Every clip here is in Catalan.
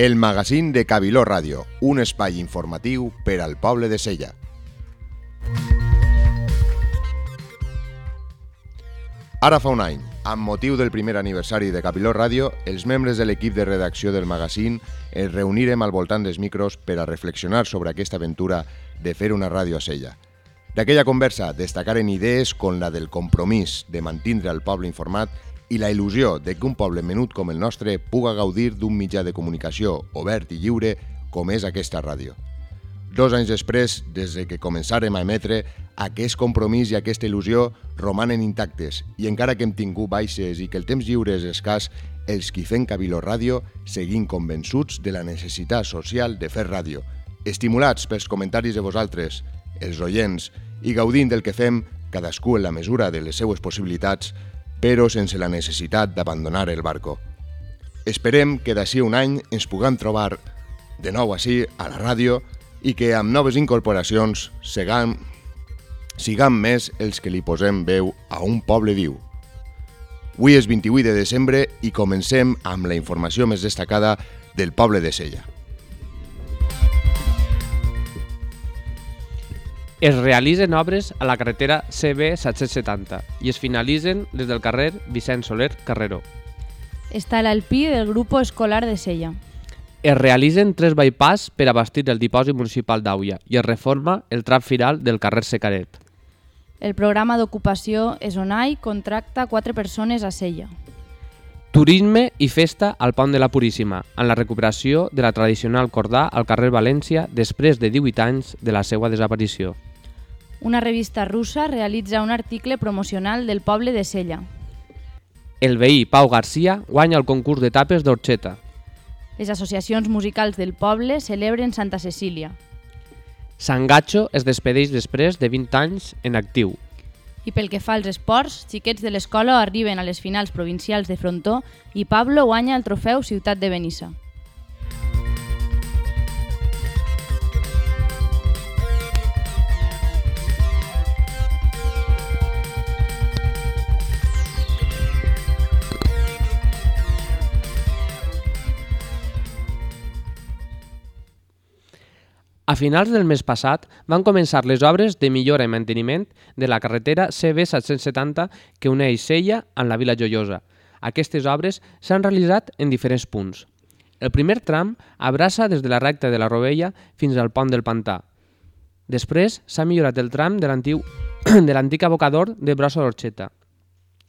el magazín de Cabiló Ràdio, un espai informatiu per al poble de Sella. Ara fa un any, amb motiu del primer aniversari de Capiló Ràdio, els membres de l'equip de redacció del magazín es reunirem al voltant dels micros per a reflexionar sobre aquesta aventura de fer una ràdio a Sella. D'aquella conversa destacaren idees com la del compromís de mantindre el poble informat i la il·lusió de que un poble menut com el nostre puga gaudir d'un mitjà de comunicació obert i lliure com és aquesta ràdio. Dos anys després, des de que començàrem a emetre, aquest compromís i aquesta il·lusió romanen intactes i encara que hem tingut baixes i que el temps lliure és escàs, els qui fem Cabiló Ràdio seguim convençuts de la necessitat social de fer ràdio, estimulats pels comentaris de vosaltres, els oients, i gaudint del que fem, cadascú en la mesura de les seues possibilitats, però sense la necessitat d'abandonar el barco. Esperem que d'ací un any ens puguem trobar de nou així a la ràdio i que amb noves incorporacions sigam, sigam més els que li posem veu a un poble viu. Avui és 28 de desembre i comencem amb la informació més destacada del poble de Sella. Es realitzen obres a la carretera CB 770 i es finalitzen des del carrer Vicent Soler Carreró. Està l'Alpí del grup escolar de Sella. Es realitzen tres bypass per abastir el dipòsit municipal d'Auia i es reforma el tram final del carrer Secaret. El programa d'ocupació Esonai contracta quatre persones a Sella. Turisme i festa al Pont de la Puríssima, en la recuperació de la tradicional cordà al carrer València després de 18 anys de la seva desaparició. Una revista russa realitza un article promocional del poble de Sella. El veí Pau Garcia guanya el concurs d'etapes d'Orxeta. Les associacions musicals del poble celebren Santa Cecília. Sant Gatxo es despedeix després de 20 anys en actiu. I pel que fa als esports, xiquets de l'escola arriben a les finals provincials de frontó i Pablo guanya el trofeu Ciutat de Benissa. A finals del mes passat van començar les obres de millora i manteniment de la carretera CB770 que uneix Sella amb la Vila Joiosa. Aquestes obres s'han realitzat en diferents punts. El primer tram abraça des de la recta de la Rovella fins al pont del Pantà. Després s'ha millorat el tram de l'antic abocador de Brossa d'Orxeta.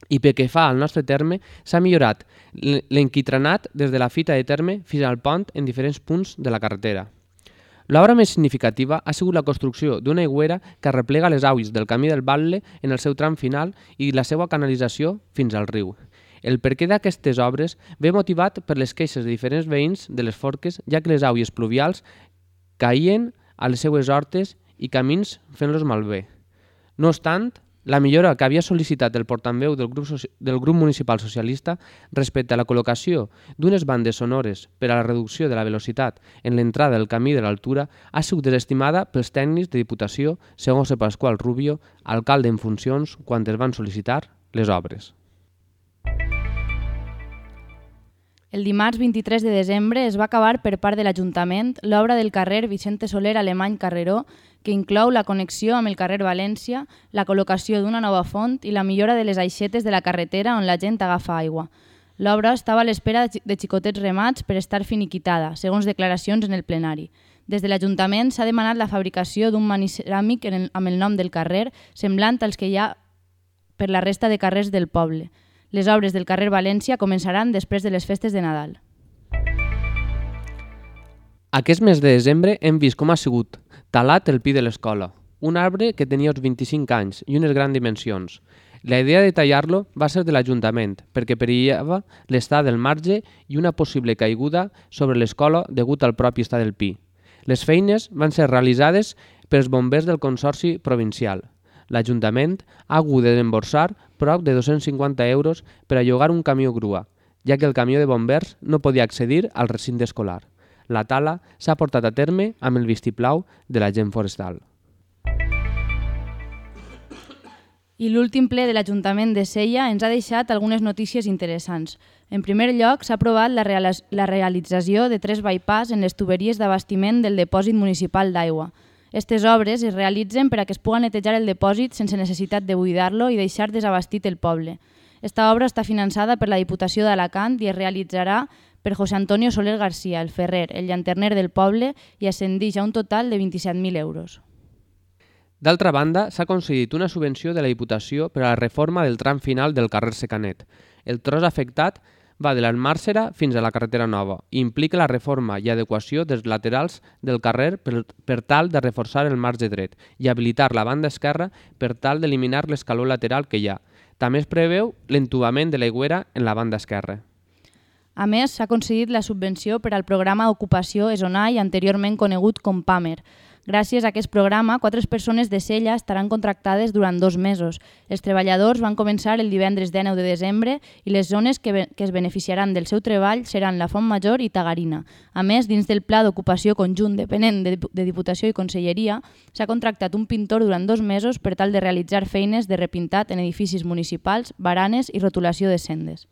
I pel que fa al nostre terme, s'ha millorat l'enquitranat des de la fita de terme fins al pont en diferents punts de la carretera. L'obra més significativa ha sigut la construcció d'una aigüera que arreplega les aules del camí del Batlle en el seu tram final i la seva canalització fins al riu. El perquè d'aquestes obres ve motivat per les queixes de diferents veïns de les forques, ja que les aules pluvials caïen a les seues hortes i camins fent-los malbé. No obstant, la millora que havia sol·licitat el portaveu del grup, del grup municipal socialista respecte a la col·locació d'unes bandes sonores per a la reducció de la velocitat en l'entrada del camí de l'altura ha sigut desestimada pels tècnics de Diputació, segons el Pasqual Rubio, alcalde en funcions, quan es van sol·licitar les obres. El dimarts 23 de desembre es va acabar per part de l'Ajuntament l'obra del carrer Vicente Soler Alemany Carreró, que inclou la connexió amb el carrer València, la col·locació d'una nova font i la millora de les aixetes de la carretera on la gent agafa aigua. L'obra estava a l'espera de xicotets remats per estar finiquitada, segons declaracions en el plenari. Des de l'Ajuntament s'ha demanat la fabricació d'un maniceràmic amb el nom del carrer, semblant als que hi ha per la resta de carrers del poble. Les obres del carrer València començaran després de les festes de Nadal. Aquest mes de desembre hem vist com ha sigut talat el pi de l'escola, un arbre que tenia uns 25 anys i unes grans dimensions. La idea de tallar-lo va ser de l'Ajuntament, perquè perillava l'estat del marge i una possible caiguda sobre l'escola degut al propi estat del pi. Les feines van ser realitzades pels bombers del Consorci Provincial, l'Ajuntament ha hagut de desemborsar prop de 250 euros per a llogar un camió grua, ja que el camió de bombers no podia accedir al recinte escolar. La tala s'ha portat a terme amb el vistiplau de la gent forestal. I l'últim ple de l'Ajuntament de Sella ens ha deixat algunes notícies interessants. En primer lloc, s'ha aprovat la, real la realització de tres bypass en les tuberies d'abastiment del depòsit municipal d'aigua. Aquestes obres es realitzen per a que es pugui netejar el depòsit sense necessitat de buidar-lo i deixar desabastit el poble. Esta obra està finançada per la Diputació d'Alacant i es realitzarà per José Antonio Soler García, el ferrer, el llanterner del poble, i ascendix a un total de 27.000 euros. D'altra banda, s'ha aconseguit una subvenció de la Diputació per a la reforma del tram final del carrer Secanet. El tros afectat va de l'Almàrsera fins a la carretera nova i implica la reforma i adequació dels laterals del carrer per, per tal de reforçar el marge dret i habilitar la banda esquerra per tal d'eliminar l'escaló lateral que hi ha. També es preveu l'entubament de l'aigüera en la banda esquerra. A més, s'ha aconseguit la subvenció per al programa Ocupació Esonai, anteriorment conegut com PAMER, Gràcies a aquest programa, quatre persones de Sella estaran contractades durant dos mesos. Els treballadors van començar el divendres 19 de desembre i les zones que, que es beneficiaran del seu treball seran la Font Major i Tagarina. A més, dins del Pla d'Ocupació Conjunt depenent de, de Diputació i Conselleria, s'ha contractat un pintor durant dos mesos per tal de realitzar feines de repintat en edificis municipals, baranes i rotulació de sendes.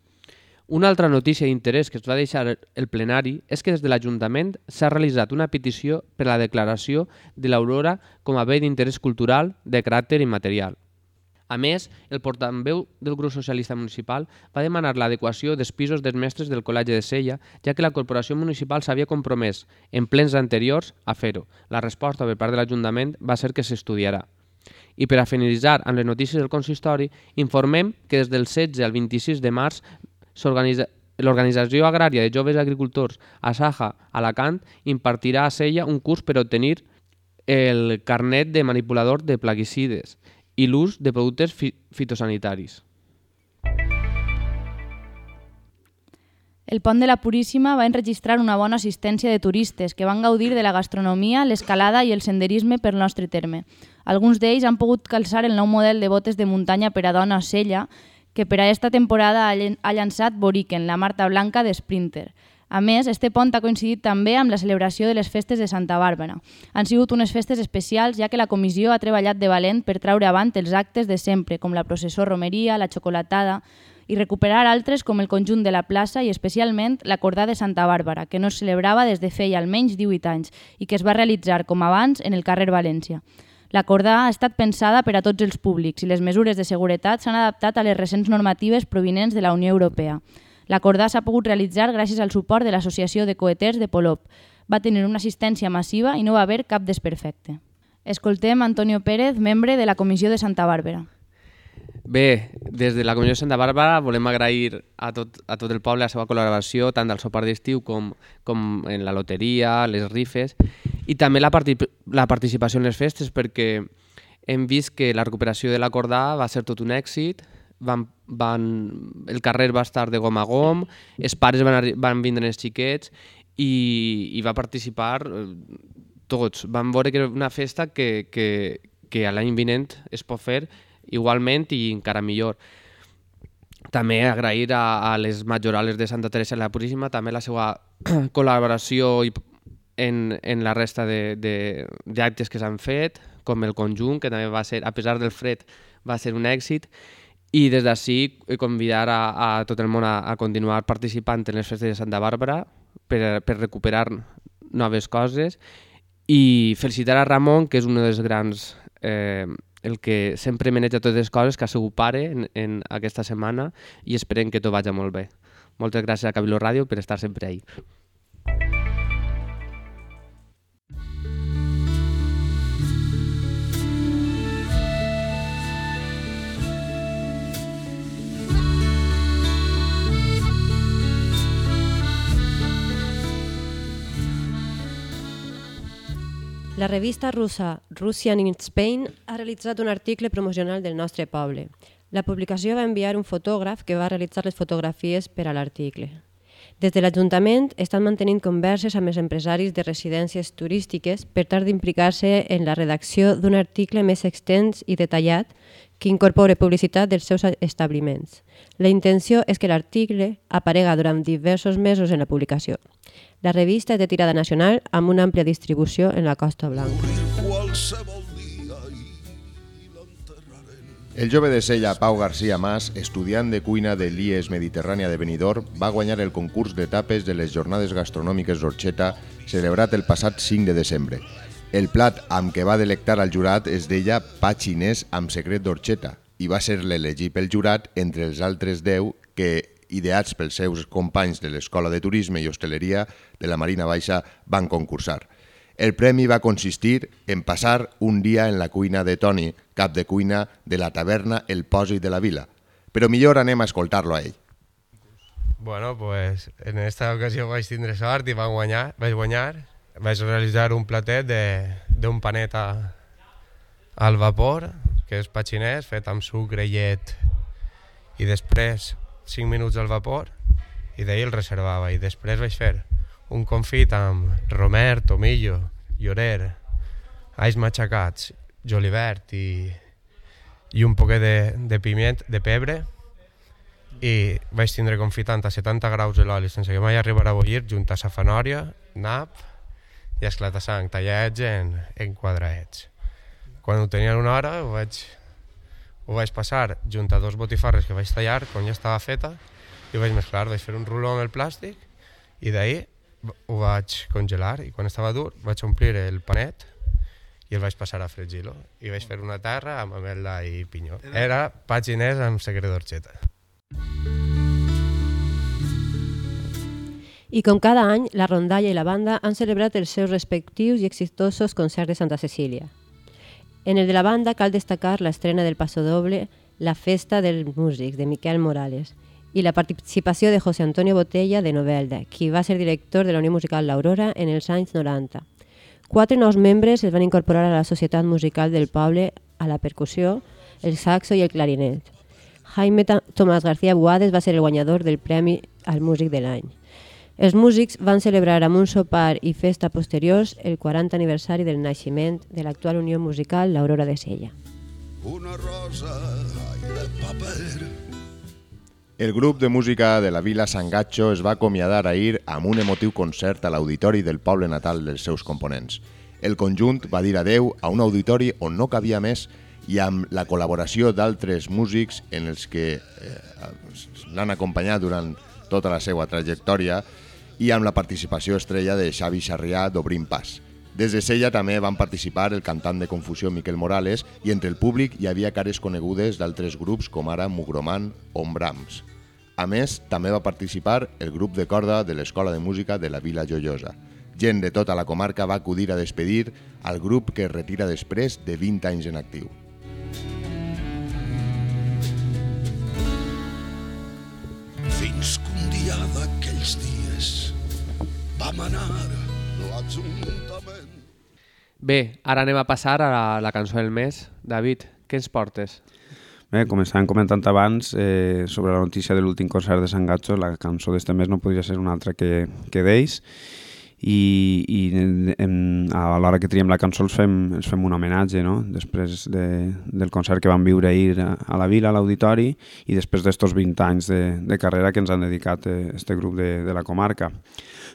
Una altra notícia d'interès que es va deixar el plenari és que des de l'Ajuntament s'ha realitzat una petició per a la declaració de l'Aurora com a bé d'interès cultural de caràcter immaterial. A més, el portaveu del grup socialista municipal va demanar l'adequació dels pisos dels mestres del Col·legi de Sella, ja que la corporació municipal s'havia compromès en plens anteriors a fer-ho. La resposta per part de l'Ajuntament va ser que s'estudiarà. I per a finalitzar amb les notícies del consistori, informem que des del 16 al 26 de març l'Organització Agrària de Joves Agricultors a Saja, Alacant, impartirà a Sella un curs per obtenir el carnet de manipulador de plaguicides i l'ús de productes fi fitosanitaris. El pont de la Puríssima va enregistrar una bona assistència de turistes que van gaudir de la gastronomia, l'escalada i el senderisme per nostre terme. Alguns d'ells han pogut calçar el nou model de botes de muntanya per a dona Sella que per a aquesta temporada ha llançat Boriken, la Marta Blanca de Sprinter. A més, este pont ha coincidit també amb la celebració de les festes de Santa Bàrbara. Han sigut unes festes especials ja que la comissió ha treballat de valent per traure avant els actes de sempre, com la processó romeria, la xocolatada, i recuperar altres com el conjunt de la plaça i especialment l'acordà de Santa Bàrbara, que no es celebrava des de feia almenys 18 anys i que es va realitzar com abans en el carrer València. L'acordà ha estat pensada per a tots els públics i les mesures de seguretat s'han adaptat a les recents normatives provinents de la Unió Europea. L'acordà s'ha pogut realitzar gràcies al suport de l'Associació de Coeters de Polop. Va tenir una assistència massiva i no va haver cap desperfecte. Escoltem Antonio Pérez, membre de la Comissió de Santa Bàrbara. Bé, des de la Comissió de Santa Bàrbara volem agrair a tot, a tot el poble la seva col·laboració, tant del sopar d'estiu com, com en la loteria, les rifes, i també la, parti la participació en les festes, perquè hem vist que la recuperació de l'acordà va ser tot un èxit, van, van, el carrer va estar de gom a gom, els pares van, van vindre els xiquets i, i va participar eh, tots. Van veure que era una festa que, que, que l'any vinent es pot fer igualment i encara millor. També agrair a, a les majorales de Santa Teresa la Puríssima també la seva col·laboració i, en, en la resta d'actes que s'han fet, com el conjunt, que també va ser, a pesar del fred, va ser un èxit, i des d'ací convidar a, a tot el món a, a continuar participant en les festes de Santa Bàrbara per, per recuperar noves coses i felicitar a Ramon, que és un dels grans eh, el que sempre maneja totes les coses, que ha sigut pare en, en aquesta setmana i esperem que tot vagi molt bé. Moltes gràcies a Cabildo Ràdio per estar sempre ahí. La revista russa Russian in Spain ha realitzat un article promocional del nostre poble. La publicació va enviar un fotògraf que va realitzar les fotografies per a l'article. Des de l'Ajuntament estan mantenint converses amb els empresaris de residències turístiques per tal d'implicar-se en la redacció d'un article més extens i detallat que incorpore publicitat dels seus establiments. La intenció és que l'article aparega durant diversos mesos en la publicació. La revista és de tirada nacional amb una àmplia distribució en la Costa Blanca. El jove de Sella, Pau García Mas, estudiant de cuina de l'IES Mediterrània de Benidorm, va guanyar el concurs d'etapes de les jornades gastronòmiques d'Orxeta celebrat el passat 5 de desembre. El plat amb què va delectar al jurat es deia pa xinès amb secret d'Orxeta i va ser l'elegit pel jurat entre els altres 10 que, ideats pels seus companys de l'Escola de Turisme i Hostaleria de la Marina Baixa, van concursar. El premi va consistir en passar un dia en la cuina de Toni, cap de cuina de la taverna El Pòsit de la Vila. Però millor anem a escoltar-lo a ell. Bueno, pues en esta ocasió vaig tindre sort i vaig guanyar. Vaig guanyar. Vaig realitzar un platet d'un panet a, al vapor, que és pa xinès, fet amb sucre, llet, i després 5 minuts al vapor, i d'ahir el reservava. I després vaig fer un confit amb romer, tomillo, llorer, alls matxacats, jolivert i, i un poquet de, de piment, de pebre, i vaig tindre confitant a 70 graus de l'oli sense que mai arribarà a bullir, junt a safanòria, nap i esclata sang, tallats en, en quadraets. Quan ho tenien una hora ho vaig, ho vaig passar junt a dos botifarres que vaig tallar quan ja estava feta i ho vaig mesclar, vaig fer un ruló amb el plàstic i d'ahir ho vaig congelar i quan estava dur vaig omplir el panet i el vaig passar a fregir-lo i vaig fer una terra amb ametla i pinyó. Era pa xinès amb secret d'orxeta. I com cada any, la rondalla i la banda han celebrat els seus respectius i exitosos concerts de Santa Cecília. En el de la banda cal destacar l'estrena del Passo Doble, La Festa dels Músics, de Miquel Morales, i la participació de José Antonio Botella de Novelda, qui va ser director de la Unió Musical L'Aurora en els anys 90. Quatre nous membres es van incorporar a la Societat Musical del Poble a la percussió, el saxo i el clarinet. Jaime Tomás García Buades va ser el guanyador del Premi al Músic de l'any. Els músics van celebrar amb un sopar i festa posteriors el 40 aniversari del naixement de l'actual Unió Musical L'Aurora de Sella. Una rosa de paper el grup de música de la Vila Sangatxo es va acomiadar ahir amb un emotiu concert a l'auditori del poble natal dels seus components. El conjunt va dir adeu a un auditori on no cabia més i amb la col·laboració d'altres músics en els que eh, l'han acompanyat durant tota la seva trajectòria i amb la participació estrella de Xavi Sarrià d'Obrim Pas. Des de Sella també van participar el cantant de Confusió Miquel Morales i entre el públic hi havia cares conegudes d'altres grups com ara Mugroman o Brahms. A més, també va participar el grup de corda de l'Escola de Música de la Vila Joiosa. Gent de tota la comarca va acudir a despedir al grup que es retira després de 20 anys en actiu. Fins que un dia d'aquells dies vam anar l'Ajuntament. Bé, ara anem a passar a la, la cançó del mes. David, què ens portes? Bé, com estàvem comentant abans, eh, sobre la notícia de l'últim concert de Sant Gatxo, la cançó d'este mes no podria ser una altra que, que d'ells, i, i en, a l'hora que triem la cançó els fem, els fem un homenatge no? després de, del concert que vam viure ahir a, a la vila, a l'auditori i després d'estos 20 anys de, de carrera que ens han dedicat eh, este grup de, de la comarca.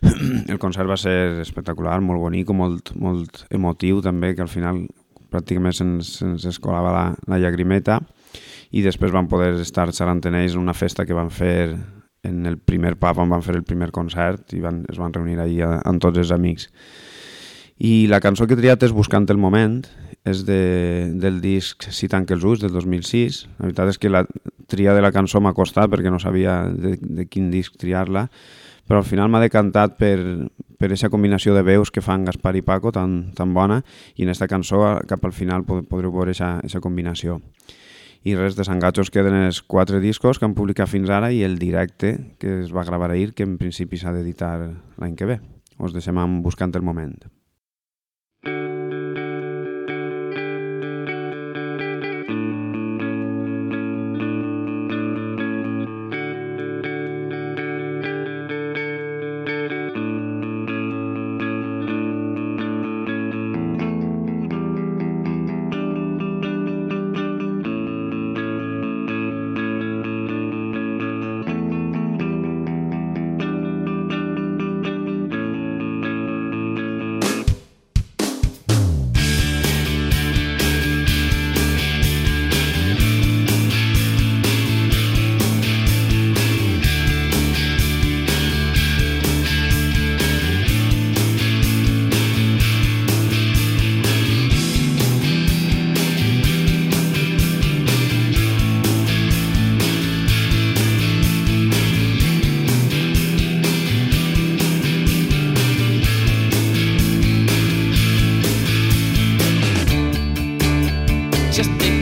El concert va ser espectacular, molt bonic, molt, molt emotiu també, que al final pràcticament se'ns se escolava la, la llagrimeta i després van poder estar xerrant en ells en una festa que van fer en el primer pub on van fer el primer concert i van, es van reunir allí amb tots els amics. I la cançó que he triat és Buscant el moment, és de, del disc Si tanque els ulls, del 2006. La veritat és que la tria de la cançó m'ha costat perquè no sabia de, de quin disc triar-la, però al final m'ha decantat per, per aquesta combinació de veus que fan Gaspar i Paco tan, tan bona i en aquesta cançó cap al final podreu veure aquesta combinació i res, de Sant Gatxos queden els quatre discos que han publicat fins ara i el directe que es va gravar ahir, que en principi s'ha d'editar l'any que ve. Us deixem Buscant el moment.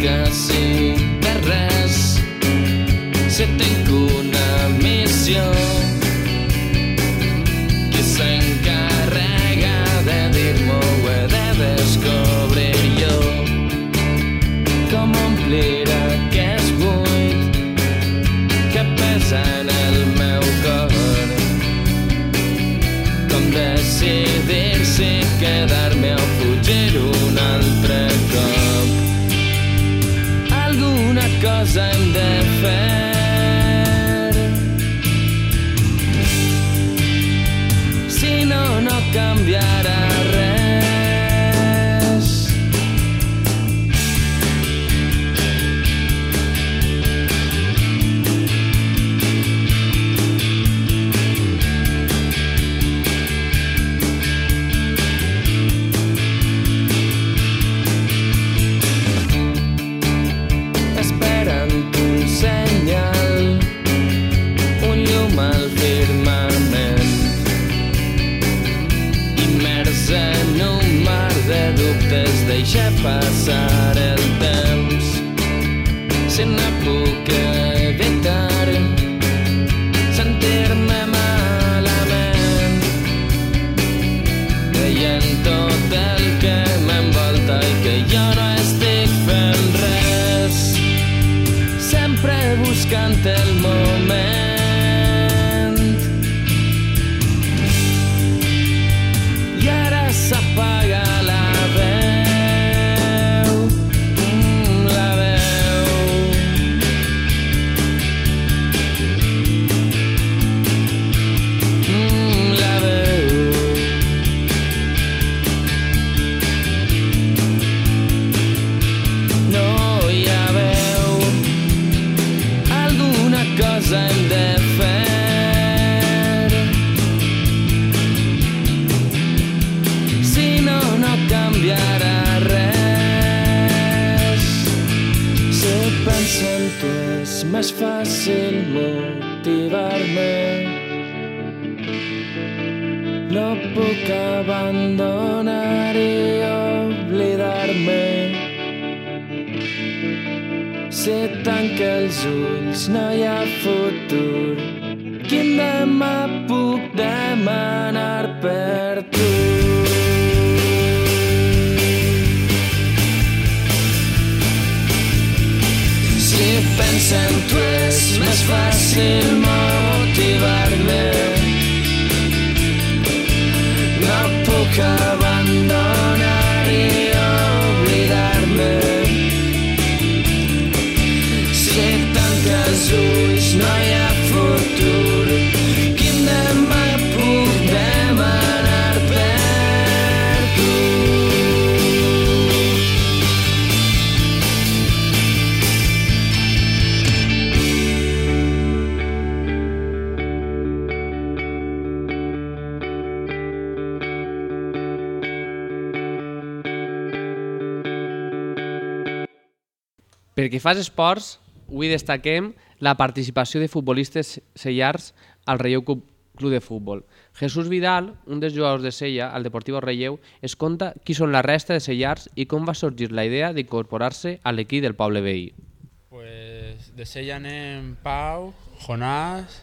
Quasi de res. Si tinc una missió aliento és fàcil motivar-me. No puc abandonar i oblidar-me. Si tanca els ulls no hi ha futur. Quin demà puc demanar fàcil motivar-me. No puc abandonar Pel que fa als esports, avui destaquem la participació de futbolistes sellars al Relleu Club de Futbol. Jesús Vidal, un dels jugadors de Sella al Deportivo Relleu, es conta qui són la resta de sellars i com va sorgir la idea d'incorporar-se a l'equip del poble veí. Pues de Sella anem Pau, Jonàs,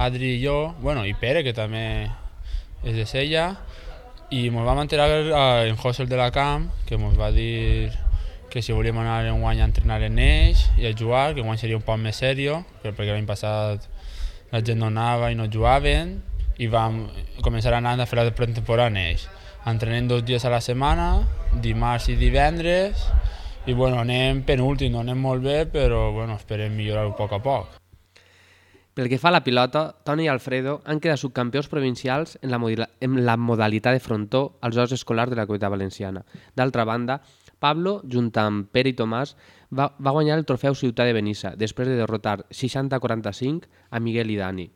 Adri i jo, bueno, i Pere, que també és de Sella, i ens vam enterar eh, en José de la Camp, que ens va dir que si volíem anar en guany a entrenar en ells i a jugar, que guany seria un poc més serio, que perquè l'any passat la gent no anava i no jugaven, i vam començar a anar a fer la pretemporada en ells. Entrenem dos dies a la setmana, dimarts i divendres, i bueno, anem penúltim, no anem molt bé, però bueno, esperem millorar-ho a poc a poc. Pel que fa a la pilota, Toni i Alfredo han quedat subcampions provincials en la, en la modalitat de frontó als Jocs Escolars de la Comunitat Valenciana. D'altra banda, Pablo, junt amb Pere i Tomàs, va, va guanyar el trofeu Ciutat de Benissa després de derrotar 60-45 a Miguel i Dani.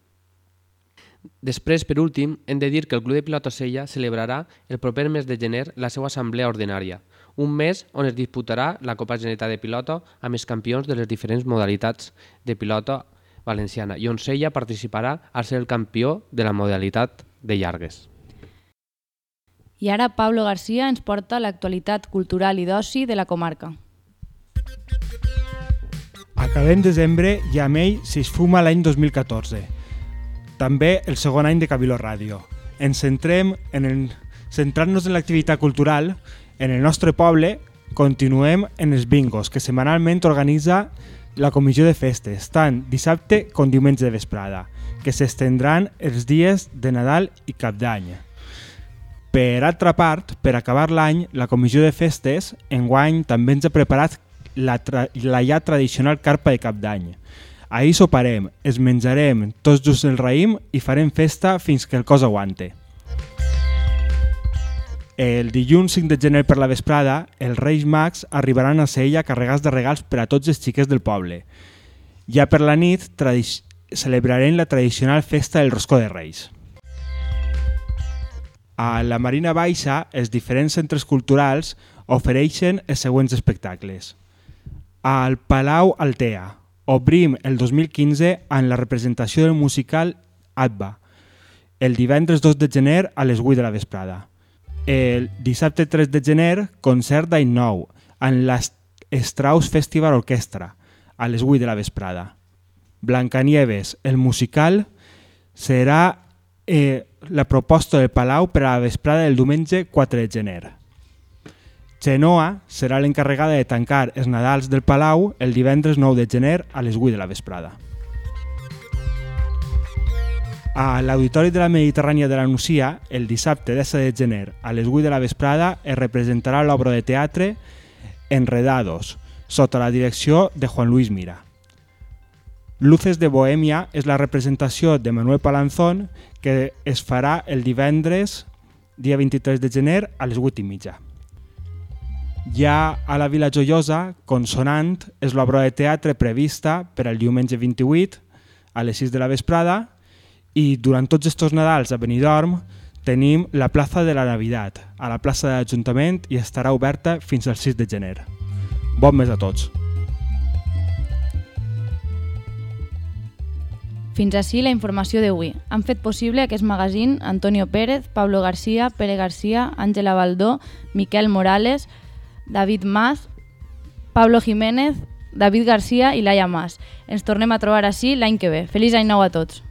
Després, per últim, hem de dir que el Club de Pilota Sella celebrarà el proper mes de gener la seva assemblea ordinària, un mes on es disputarà la Copa Generalitat de Pilota amb els campions de les diferents modalitats de pilota valenciana i on Sella participarà al ser el campió de la modalitat de llargues. I ara Pablo García ens porta l'actualitat cultural i d'oci de la comarca. Acabem desembre i amb ell s'esfuma l'any 2014. També el segon any de Cabiló Ràdio. Ens centrem en el... centrant-nos en l'activitat cultural, en el nostre poble, continuem en els bingos que setmanalment organitza la comissió de festes, tant dissabte com diumenge de vesprada, que s'estendran els dies de Nadal i Cap d'Any. Per altra part, per acabar l'any, la comissió de festes enguany també ens ha preparat la, la ja tradicional carpa de cap d'any. Ahir soparem, es menjarem tots just el raïm i farem festa fins que el cos aguante. El dilluns 5 de gener per la vesprada, els Reis Mags arribaran a Sella carregats de regals per a tots els xiquets del poble. Ja per la nit celebrarem la tradicional festa del Roscó de Reis. A la Marina Baixa, els diferents centres culturals ofereixen els següents espectacles. Al Palau Altea, obrim el 2015 amb la representació del musical Atba, el divendres 2 de gener a les 8 de la vesprada. El dissabte 3 de gener, concert d'any nou, en l'Strauss Festival Orquestra, a les 8 de la vesprada. Blancanieves, el musical, serà eh, la proposta del Palau per a la vesprada del diumenge 4 de gener. Genoa serà l'encarregada de tancar els Nadals del Palau el divendres 9 de gener a les 8 de la vesprada. A l'Auditori de la Mediterrània de la Nucia, el dissabte 10 de gener a les 8 de la vesprada es representarà l'obra de teatre Enredados, sota la direcció de Juan Luis Mira. Luces de Bohèmia és la representació de Manuel Palanzón que es farà el divendres, dia 23 de gener, a les 8 i mitja. Ja a la Vila Joiosa, Consonant és l'obra de teatre prevista per al diumenge 28 a les 6 de la vesprada i durant tots estos Nadals a Benidorm tenim la plaça de la Navidad a la plaça de l'Ajuntament i estarà oberta fins al 6 de gener. Bon mes a tots! Fins així la informació d'avui. Han fet possible aquest magazín Antonio Pérez, Pablo García, Pere García, Àngela Baldó, Miquel Morales, David Mas, Pablo Jiménez, David García i Laia Mas. Ens tornem a trobar així l'any que ve. Feliç any nou a tots!